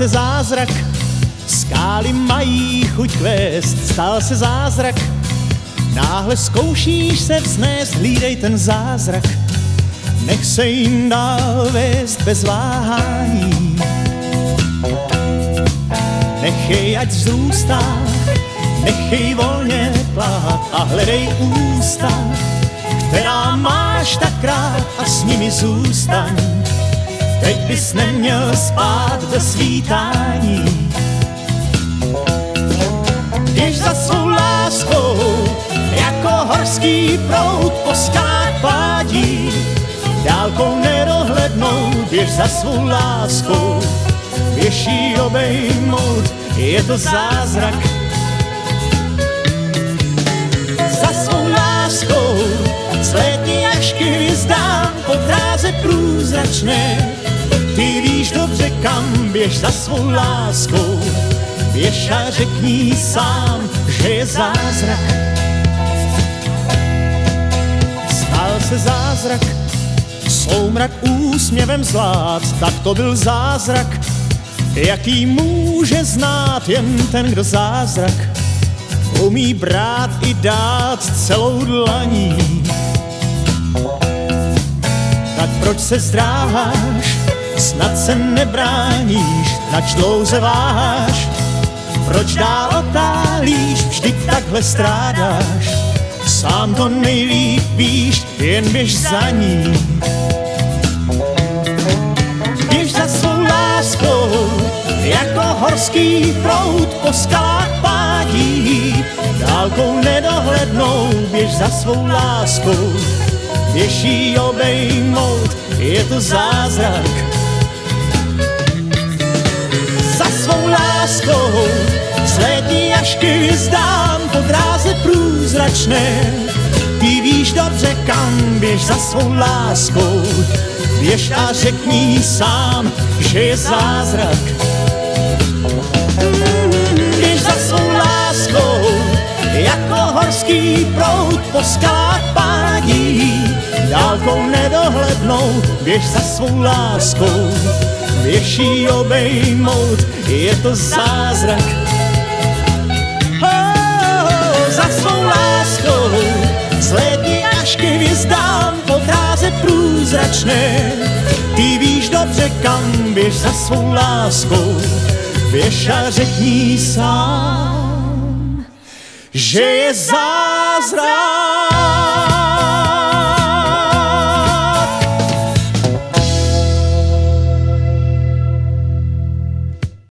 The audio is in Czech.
se zázrak, skály mají chuť kvést, stal se zázrak. Náhle zkoušíš se vznést, hlídej ten zázrak, nech se jim dál vést bez váhání. Nechej, ať zůstá, nechej volně plát a hledej ústa, která máš tak rád a s nimi zůstaň. Bys neměl spát bez svítání. Běž za svou láskou, jako horský prout po skách pádí. Dálkou nedohlednou, běž za svou láskou, běž jí obejmout, je to zázrak. Za svou láskou, slétni až k po dráze průzračné. Ty víš dobře kam, běž za svou láskou, běž a řekni sám, že je zázrak. Stal se zázrak, soumrak úsměvem zvlád, tak to byl zázrak, jaký může znát jen ten, kdo zázrak? Umí brát i dát celou dlaní. Tak proč se zdráháš, snad se nebráníš, nač dlouze váháš, proč dál otálíš, vždyť takhle strádáš, sám to nejlíp víš, jen běž za ní. Běž za svou láskou, jako horský prout po skalách pádí. Dálkou nedohlednou, běž za svou láskou, běž jí obejmout, je to zázrak. Láskou, slétní až k hvězdám po dráze průzračné. Ty víš dobře kam, běž za svou láskou, běž a řekni sám, že je zázrak. Běž za svou láskou, jako horský prout po skalách pádí. Dálkou nedohlednou, běž za svou láskou, jí obejmout, je to zázrak. Oh, za svou láskou, slétni až k hvězdám po dráze průzračné. Ty víš dobře kam, běž za svou láskou, běž a řekni sám, že je zázrak.